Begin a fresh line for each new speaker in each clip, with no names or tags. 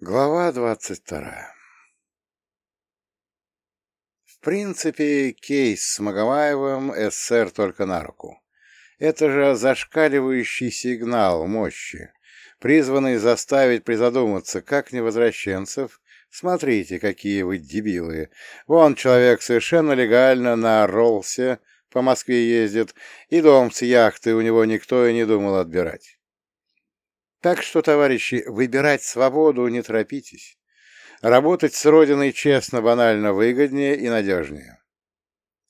Глава двадцать вторая В принципе, кейс с Магомаевым СССР только на руку. Это же зашкаливающий сигнал мощи, призванный заставить призадуматься, как невозвращенцев, смотрите, какие вы дебилы. Вон человек совершенно легально на Роллсе по Москве ездит, и дом с яхты у него никто и не думал отбирать. Так что, товарищи, выбирать свободу не торопитесь. Работать с Родиной честно, банально выгоднее и надежнее.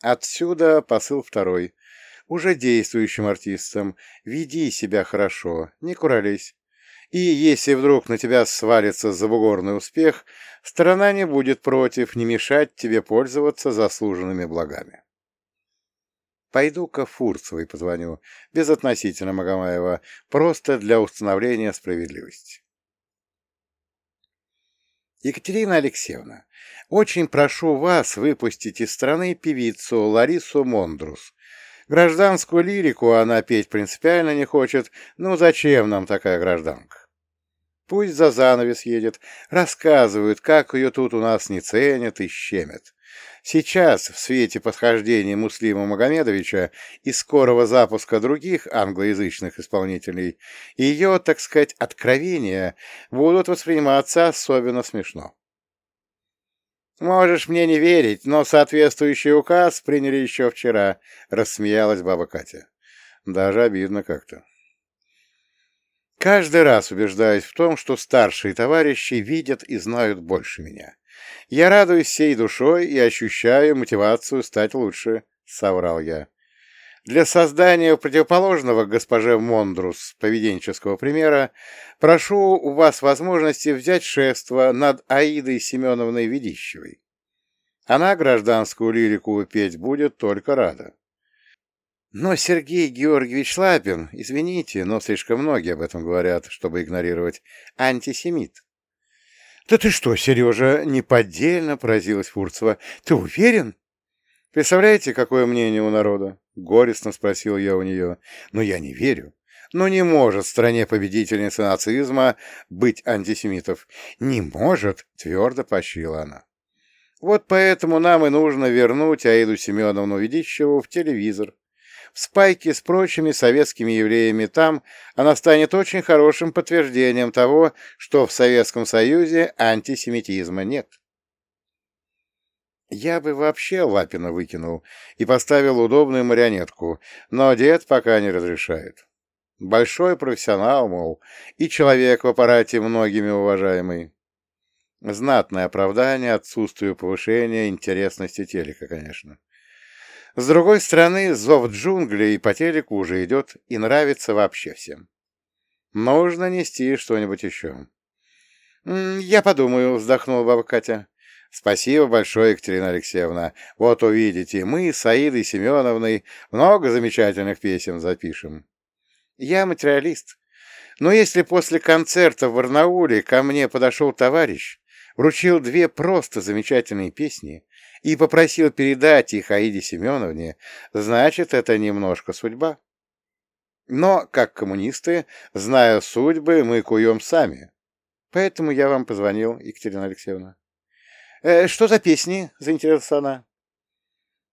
Отсюда посыл второй. Уже действующим артистам веди себя хорошо, не курались. И если вдруг на тебя свалится забугорный успех, страна не будет против не мешать тебе пользоваться заслуженными благами. Пойду-ка Фурцевой позвоню, безотносительно Магомаева, просто для установления справедливости. Екатерина Алексеевна, очень прошу вас выпустить из страны певицу Ларису Мондрус. Гражданскую лирику она петь принципиально не хочет, ну зачем нам такая гражданка? Пусть за занавес едет, рассказывают, как ее тут у нас не ценят и щемят. Сейчас, в свете подхождения Муслима Магомедовича и скорого запуска других англоязычных исполнителей, ее, так сказать, откровения будут восприниматься особенно смешно. «Можешь мне не верить, но соответствующий указ приняли еще вчера», — рассмеялась баба Катя. Даже обидно как-то. Каждый раз убеждаюсь в том, что старшие товарищи видят и знают больше меня. Я радуюсь всей душой и ощущаю мотивацию стать лучше, — соврал я. Для создания противоположного госпоже Мондрус поведенческого примера прошу у вас возможности взять шефство над Аидой Семеновной Ведищевой. Она гражданскую лирику петь будет только рада. Но Сергей Георгиевич Лапин, извините, но слишком многие об этом говорят, чтобы игнорировать, антисемит. — Да ты что, Сережа, неподдельно поразилась Фурцева. — Ты уверен? — Представляете, какое мнение у народа? — горестно спросил я у нее. — Но я не верю. Но не может в стране победительницы нацизма быть антисемитов. Не может, твердо поощрила она. Вот поэтому нам и нужно вернуть Аиду Семеновну Ведищеву в телевизор, в спайке с прочими советскими евреями там она станет очень хорошим подтверждением того, что в Советском Союзе антисемитизма нет. Я бы вообще Лапина выкинул и поставил удобную марионетку, но дед пока не разрешает. Большой профессионал, мол, и человек в аппарате многими уважаемый. Знатное оправдание отсутствию повышения интересности телека, конечно. С другой стороны, зов джунглей по телеку уже идет и нравится вообще всем. Нужно нести что-нибудь еще. «Я подумаю», — вздохнула баба Катя. «Спасибо большое, Екатерина Алексеевна. Вот увидите, мы с Аидой Семеновной много замечательных песен запишем. Я материалист. Но если после концерта в Барнауле ко мне подошел товарищ, вручил две просто замечательные песни, и попросил передать их Аиде Семеновне, значит, это немножко судьба. Но, как коммунисты, зная судьбы, мы куем сами. Поэтому я вам позвонил, Екатерина Алексеевна. «Э, — Что за песни? — заинтересовалась она.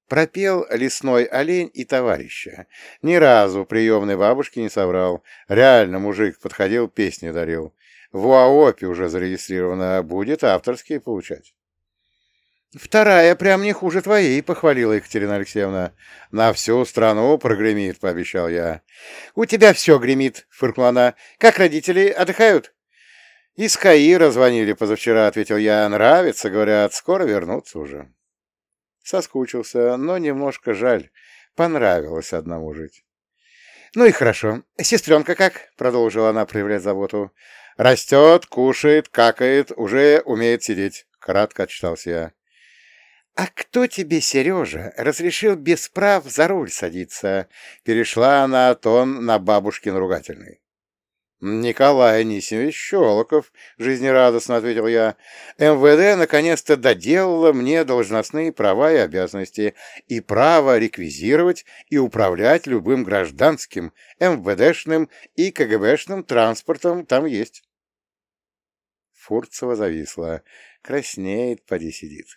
Пропел лесной олень и товарища. Ни разу приемной бабушки не соврал. Реально мужик подходил, песни дарил. В УАОПе уже зарегистрировано, будет авторские получать. «Вторая прям не хуже твоей», — похвалила Екатерина Алексеевна. «На всю страну прогремит», — пообещал я. «У тебя все гремит», — фыркнула она. «Как родители отдыхают?» «Из Каира звонили позавчера», — ответил я. «Нравится, говорят, скоро вернутся уже». Соскучился, но немножко жаль. Понравилось одному жить. «Ну и хорошо. Сестренка как?» — продолжила она проявлять заботу. «Растет, кушает, какает, уже умеет сидеть», — кратко отчитался я. «А кто тебе, Сережа, разрешил без прав за руль садиться?» Перешла она тон на бабушкин ругательный. «Николай Анисимович Щелоков», — жизнерадостно ответил я, — «МВД наконец-то доделала мне должностные права и обязанности и право реквизировать и управлять любым гражданским, МВДшным и КГБшным транспортом там есть». Фурцева зависла. Краснеет, поди сидит.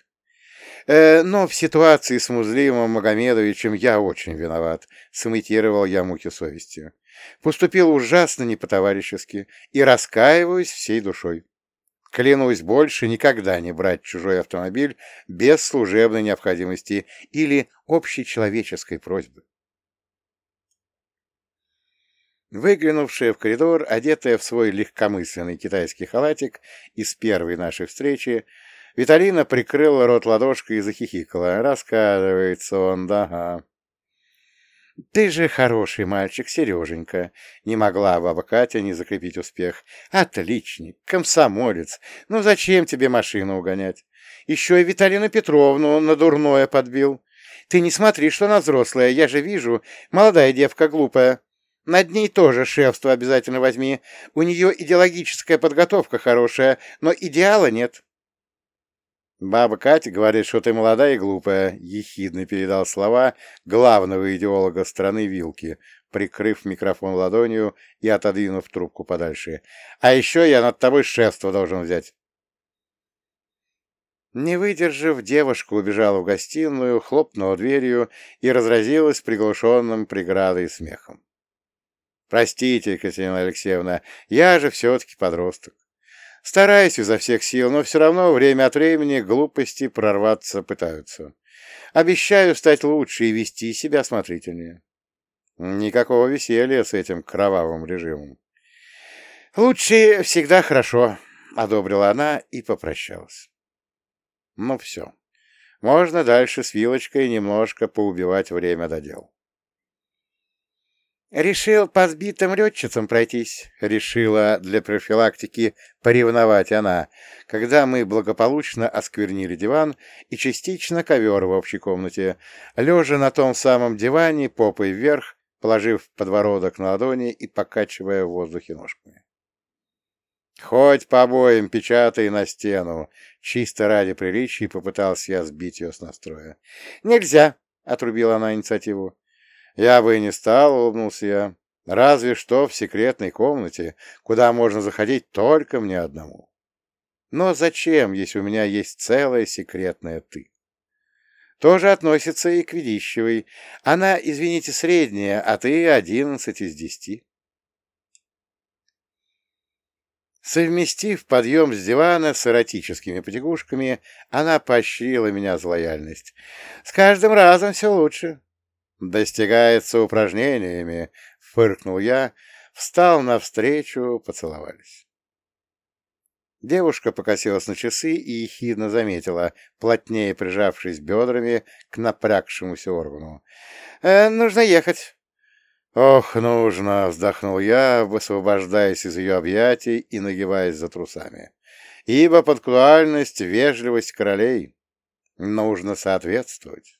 Э, но в ситуации с Музлимом Магомедовичем я очень виноват, сымитировал я муки совести. Поступил ужасно не по-товарищески и раскаиваюсь всей душой. Клянусь больше никогда не брать чужой автомобиль без служебной необходимости или общечеловеческой просьбы. Выглянувшая в коридор, одетая в свой легкомысленный китайский халатик из первой нашей встречи, Виталина прикрыла рот ладошкой и захихикала. Рассказывается он, да. «Ты же хороший мальчик, Сереженька!» Не могла баба Катя не закрепить успех. «Отличник, комсомолец! Ну зачем тебе машину угонять? Еще и Виталину Петровну на дурное подбил. Ты не смотри, что она взрослая, я же вижу, молодая девка глупая. Над ней тоже шефство обязательно возьми. У нее идеологическая подготовка хорошая, но идеала нет. Баба Катя говорит, что ты молодая и глупая, — ехидно передал слова главного идеолога страны Вилки, прикрыв микрофон ладонью и отодвинув трубку подальше. А еще я над тобой шефство должен взять. Не выдержав, девушка убежала в гостиную, хлопнула дверью и разразилась приглушенным преградой смехом. Простите, Екатерина Алексеевна, я же все-таки подросток. Стараюсь изо всех сил, но все равно время от времени глупости прорваться пытаются. Обещаю стать лучше и вести себя осмотрительнее. Никакого веселья с этим кровавым режимом. Лучше всегда хорошо, — одобрила она и попрощалась. Ну все. Можно дальше с вилочкой немножко поубивать время до дел. «Решил по сбитым летчицам пройтись», — решила для профилактики поревновать она, когда мы благополучно осквернили диван и частично ковер в общей комнате, лежа на том самом диване, попой вверх, положив подбородок на ладони и покачивая в воздухе ножками. «Хоть по обоим печатай на стену!» Чисто ради приличия попытался я сбить ее с настроя. «Нельзя!» — отрубила она инициативу. Я бы и не стал, улыбнулся я. Разве что в секретной комнате, куда можно заходить только мне одному. Но зачем, если у меня есть целая секретная «ты»? Тоже относится и к Ведищевой. Она, извините, средняя, а ты одиннадцать из десяти. Совместив подъем с дивана с эротическими потягушками, она поощрила меня за лояльность. «С каждым разом все лучше. «Достигается упражнениями», — фыркнул я, встал навстречу, поцеловались. Девушка покосилась на часы и ехидно заметила, плотнее прижавшись бедрами к напрягшемуся органу. «Э, «Нужно ехать». «Ох, нужно!» — вздохнул я, высвобождаясь из ее объятий и нагибаясь за трусами. «Ибо пунктуальность, вежливость королей нужно соответствовать».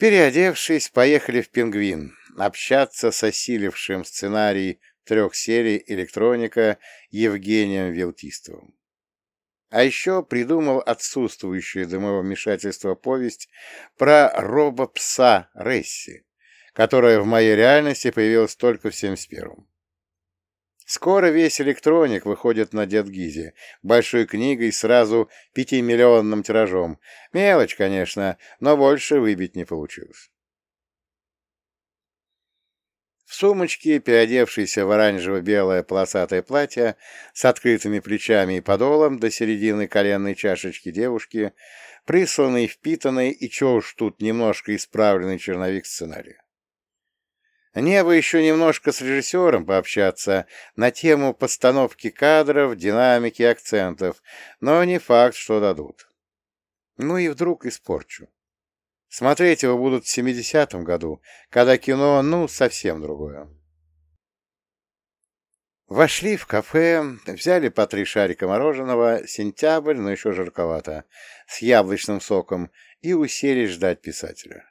Переодевшись, поехали в «Пингвин» общаться с осилившим сценарий трех серий «Электроника» Евгением Велтистовым. А еще придумал отсутствующее вмешательства повесть про робопса Ресси, которая в моей реальности появилась только в 71-м. Скоро весь электроник выходит на Дедгизе, большой книгой сразу пятимиллионным тиражом. Мелочь, конечно, но больше выбить не получилось. В сумочке, переодевшейся в оранжево-белое полосатое платье с открытыми плечами и подолом до середины коленной чашечки девушки, присланный, впитанный и чё уж тут немножко исправленный черновик сценария. Небо еще немножко с режиссером пообщаться на тему постановки кадров, динамики акцентов, но не факт, что дадут. Ну и вдруг испорчу. Смотреть его будут в 70-м году, когда кино, ну, совсем другое. Вошли в кафе, взяли по три шарика мороженого, сентябрь, но еще жарковато, с яблочным соком, и уселись ждать писателя.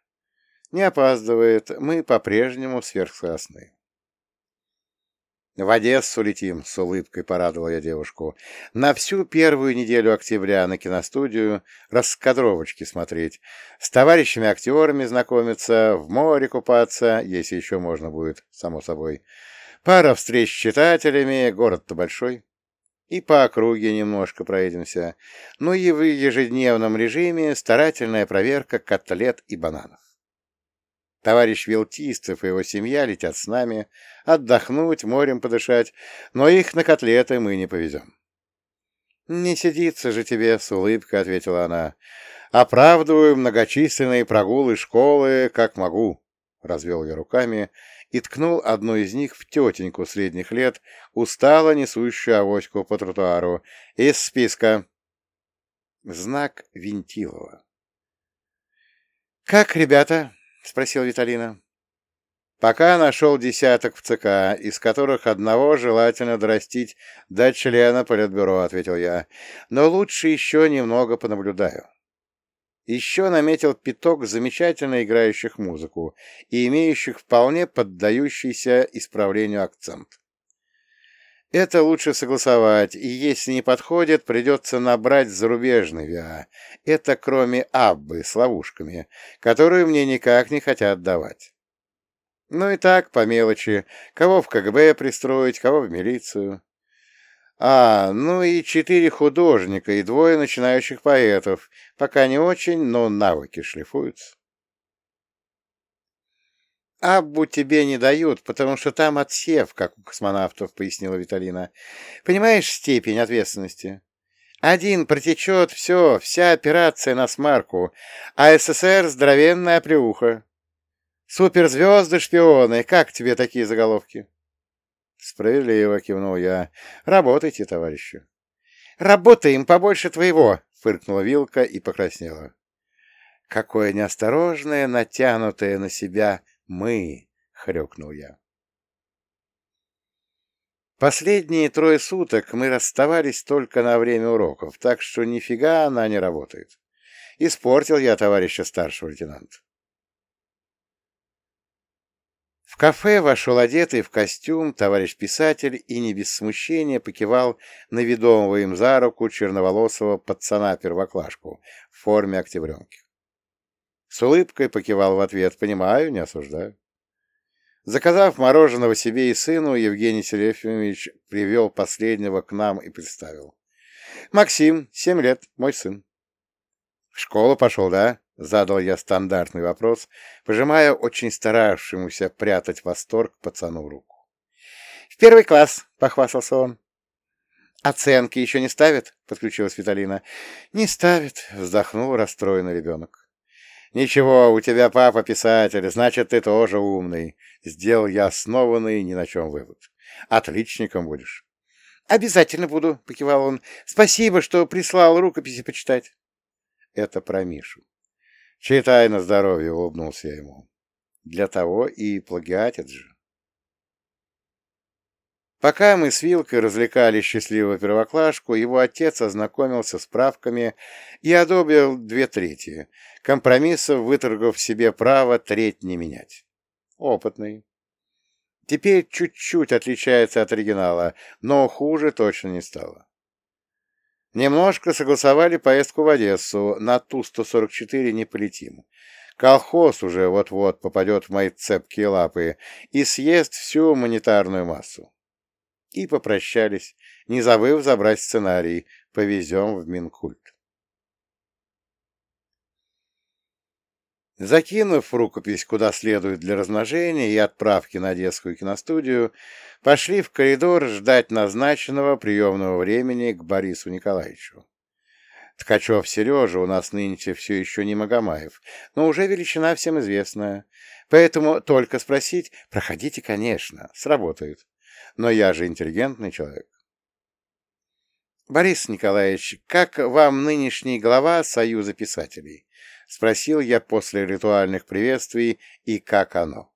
Не опаздывает, мы по-прежнему сверхскоростны. «В Одессу летим», — с улыбкой порадовал я девушку. «На всю первую неделю октября на киностудию раскадровочки смотреть, с товарищами-актерами знакомиться, в море купаться, если еще можно будет, само собой. Пара встреч с читателями, город-то большой. И по округе немножко проедемся. Ну и в ежедневном режиме старательная проверка котлет и бананов. Товарищ Вилтистов и его семья летят с нами, отдохнуть, морем подышать, но их на котлеты мы не повезем. «Не сидится же тебе», — с улыбкой ответила она. «Оправдываю многочисленные прогулы школы, как могу», — развел я руками и ткнул одну из них в тетеньку средних лет, устало несущую авоську по тротуару. Из списка. Знак Винтилова. «Как, ребята?» — спросил Виталина. «Пока нашел десяток в ЦК, из которых одного желательно дорастить до члена Политбюро», — ответил я. «Но лучше еще немного понаблюдаю». Еще наметил пяток замечательно играющих музыку и имеющих вполне поддающийся исправлению акцент. Это лучше согласовать, и если не подходит, придется набрать зарубежный ВИА. Это кроме Аббы с ловушками, которую мне никак не хотят давать. Ну и так, по мелочи, кого в КГБ пристроить, кого в милицию. А, ну и четыре художника и двое начинающих поэтов. Пока не очень, но навыки шлифуются. «Аббу тебе не дают, потому что там отсев, как у космонавтов», — пояснила Виталина. «Понимаешь степень ответственности? Один протечет, все, вся операция на смарку, а СССР — здоровенная оплеуха. Суперзвезды-шпионы, как тебе такие заголовки?» «Справедливо», — кивнул я. «Работайте, товарищи». «Работаем побольше твоего», — фыркнула Вилка и покраснела. «Какое неосторожное, натянутое на себя «Мы!» — хрюкнул я. Последние трое суток мы расставались только на время уроков, так что нифига она не работает. Испортил я товарища старшего лейтенанта. В кафе вошел одетый в костюм товарищ писатель и не без смущения покивал на ведомого им за руку черноволосого пацана-первоклашку в форме октябренки. С улыбкой покивал в ответ. Понимаю, не осуждаю. Заказав мороженого себе и сыну, Евгений Селефимович привел последнего к нам и представил. «Максим, семь лет, мой сын». «В школу пошел, да?» — задал я стандартный вопрос, пожимая очень старавшемуся прятать восторг пацану руку. «В первый класс», — похвастался он. «Оценки еще не ставят?» — подключилась Виталина. «Не ставит», — вздохнул расстроенный ребенок. «Ничего, у тебя папа писатель, значит, ты тоже умный», — сделал я основанный ни на чем вывод. «Отличником будешь». «Обязательно буду», — покивал он. «Спасибо, что прислал рукописи почитать». Это про Мишу. «Читай на здоровье», — улыбнулся я ему. «Для того и плагиатит же». Пока мы с Вилкой развлекали счастливого первоклашку, его отец ознакомился с справками и одобрил две трети, компромиссов выторгав себе право треть не менять. Опытный. Теперь чуть-чуть отличается от оригинала, но хуже точно не стало. Немножко согласовали поездку в Одессу, на Ту-144 не полетим. Колхоз уже вот-вот попадет в мои цепкие лапы и съест всю монетарную массу и попрощались, не забыв забрать сценарий «Повезем в Минкульт». Закинув рукопись куда следует для размножения и отправки на детскую киностудию, пошли в коридор ждать назначенного приемного времени к Борису Николаевичу. Ткачев Сережа у нас нынче все еще не Магомаев, но уже величина всем известная. Поэтому только спросить «проходите, конечно», сработает но я же интеллигентный человек. Борис Николаевич, как вам нынешний глава Союза писателей? Спросил я после ритуальных приветствий, и как оно?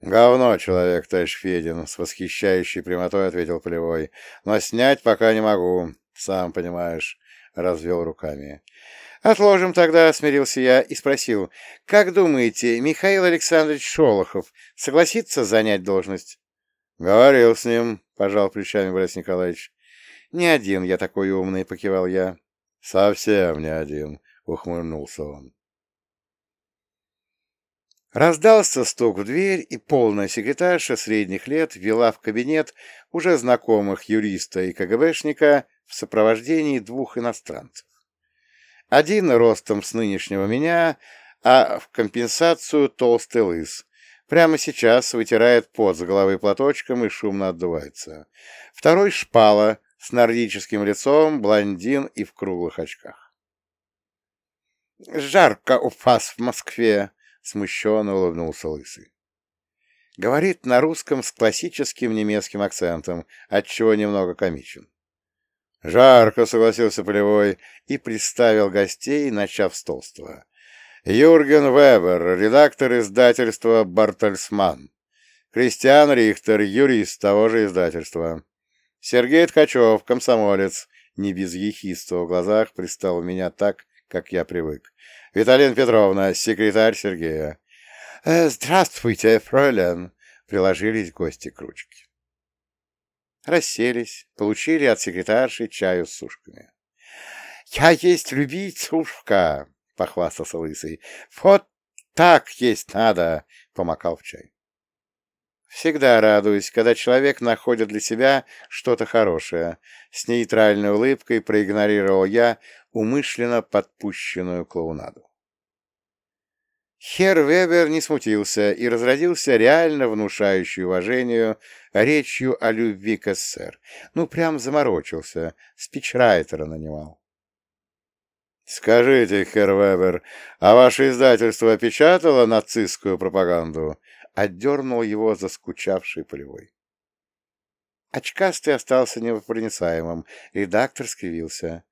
«Говно, человек, товарищ Федин», — с восхищающей прямотой ответил Полевой. «Но снять пока не могу, сам понимаешь», — развел руками. «Отложим тогда», — смирился я и спросил. «Как думаете, Михаил Александрович Шолохов согласится занять должность?» Говорил с ним, пожал плечами Борис Николаевич. Не один я такой умный, покивал я. Совсем не один, ухмыльнулся он. Раздался стук в дверь, и полная секретарша средних лет вела в кабинет уже знакомых юриста и КГБшника в сопровождении двух иностранцев. Один ростом с нынешнего меня, а в компенсацию толстый лыс. Прямо сейчас вытирает пот с головы платочком и шумно отдувается. Второй шпала с нордическим лицом, блондин и в круглых очках. «Жарко у вас в Москве!» — смущенно улыбнулся Лысый. Говорит на русском с классическим немецким акцентом, отчего немного комичен. «Жарко», — согласился Полевой и представил гостей, начав с толстого. «Юрген Вебер, редактор издательства «Бартельсман». Кристиан Рихтер, юрист того же издательства. Сергей Ткачев, комсомолец, не без ехидства в глазах, пристал у меня так, как я привык. Виталина Петровна, секретарь Сергея. «Э, «Здравствуйте, фройлен!» — приложились гости к ручке. Расселись, получили от секретарши чаю с сушками. «Я есть любить сушка!» — похвастался Лысый. «Вот так есть надо!» — помакал в чай. Всегда радуюсь, когда человек находит для себя что-то хорошее. С нейтральной улыбкой проигнорировал я умышленно подпущенную клоунаду. Хер Вебер не смутился и разродился реально внушающей уважению речью о любви к СССР. Ну, прям заморочился, спичрайтера нанимал. «Скажите, Хер Вебер, а ваше издательство печатало нацистскую пропаганду?» Отдернул его заскучавший полевой. Очкастый остался непроницаемым, редактор скривился.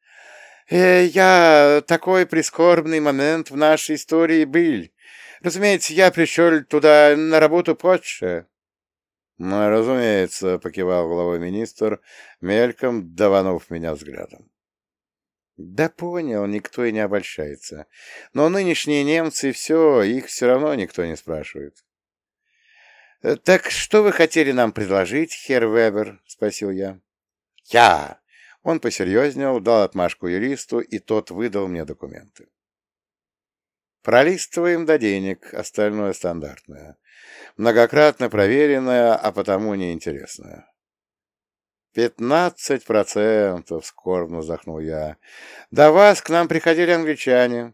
«Э, «Я... Такой прискорбный момент в нашей истории был. Разумеется, я пришел туда на работу позже. Ну, разумеется, покивал головой министр, мельком даванув меня взглядом. Да понял, никто и не обольщается. Но нынешние немцы все, их все равно никто не спрашивает. «Э, «Так что вы хотели нам предложить, хер Вебер?» — спросил я. «Я!» Он посерьезнел, дал отмашку юристу, и тот выдал мне документы. Пролистываем до денег, остальное стандартное. Многократно проверенное, а потому неинтересное. «Пятнадцать процентов!» — скорбно вздохнул я. «До вас к нам приходили англичане.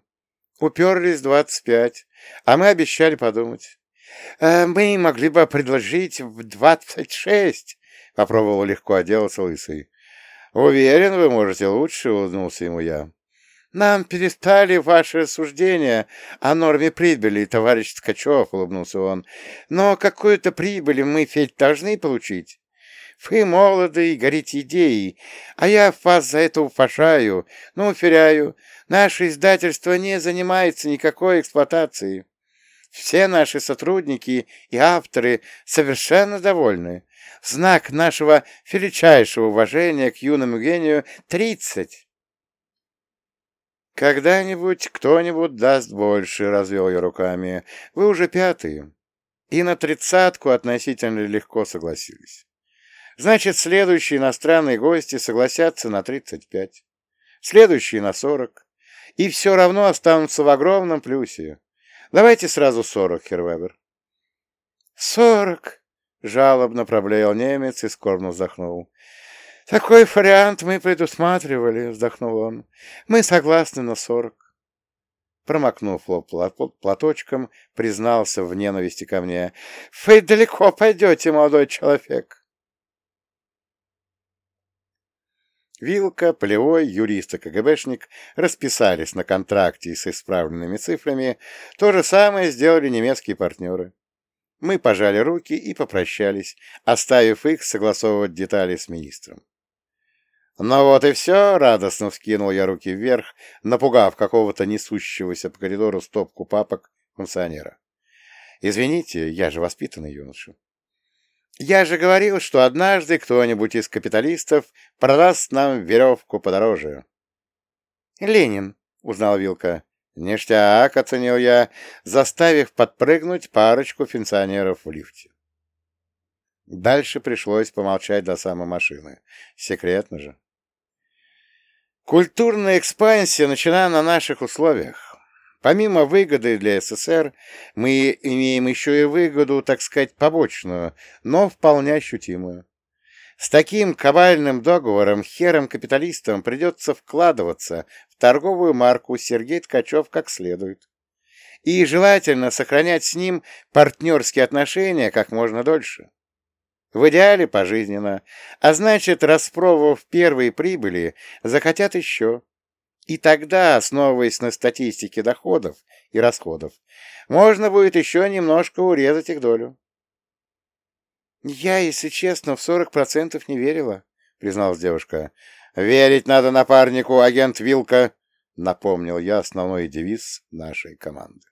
Уперлись двадцать пять, а мы обещали подумать. «Э, «Мы могли бы предложить двадцать шесть!» — попробовал легко отделаться лысый. «Уверен, вы можете лучше», — улыбнулся ему я. «Нам перестали ваши рассуждения о норме прибыли, товарищ Ткачев», — улыбнулся он. «Но какую-то прибыль мы ведь должны получить. Вы молоды и горите идеей, а я вас за это упашаю, но уверяю, наше издательство не занимается никакой эксплуатацией. Все наши сотрудники и авторы совершенно довольны. Знак нашего величайшего уважения к юному гению — тридцать. «Когда-нибудь кто-нибудь даст больше», — развел я руками. «Вы уже пятые». И на тридцатку относительно легко согласились. Значит, следующие иностранные гости согласятся на тридцать пять, следующие на сорок, и все равно останутся в огромном плюсе. Давайте сразу сорок, Хервебер. «Сорок!» — жалобно проблеял немец и скорбно вздохнул. «Такой вариант мы предусматривали», — вздохнул он. «Мы согласны на сорок». Промокнув лоб платочком, признался в ненависти ко мне. «Вы далеко пойдете, молодой человек!» Вилка, Полевой, юрист и КГБшник расписались на контракте с исправленными цифрами. То же самое сделали немецкие партнеры. Мы пожали руки и попрощались, оставив их согласовывать детали с министром. «Ну вот и все!» — радостно вскинул я руки вверх, напугав какого-то несущегося по коридору стопку папок функционера. «Извините, я же воспитанный юноша». «Я же говорил, что однажды кто-нибудь из капиталистов продаст нам веревку подороже». «Ленин», — узнал Вилка. «Ништяк», — оценил я, заставив подпрыгнуть парочку функционеров в лифте. Дальше пришлось помолчать до самой машины. Секретно же. Культурная экспансия начала на наших условиях. Помимо выгоды для СССР, мы имеем еще и выгоду, так сказать, побочную, но вполне ощутимую. С таким кабальным договором хером-капиталистам придется вкладываться в торговую марку Сергей Ткачев как следует. И желательно сохранять с ним партнерские отношения как можно дольше. В идеале пожизненно, а значит, распробовав первые прибыли, захотят еще. И тогда, основываясь на статистике доходов и расходов, можно будет еще немножко урезать их долю. «Я, если честно, в сорок процентов не верила», — призналась девушка. «Верить надо напарнику, агент Вилка», — напомнил я основной девиз нашей команды.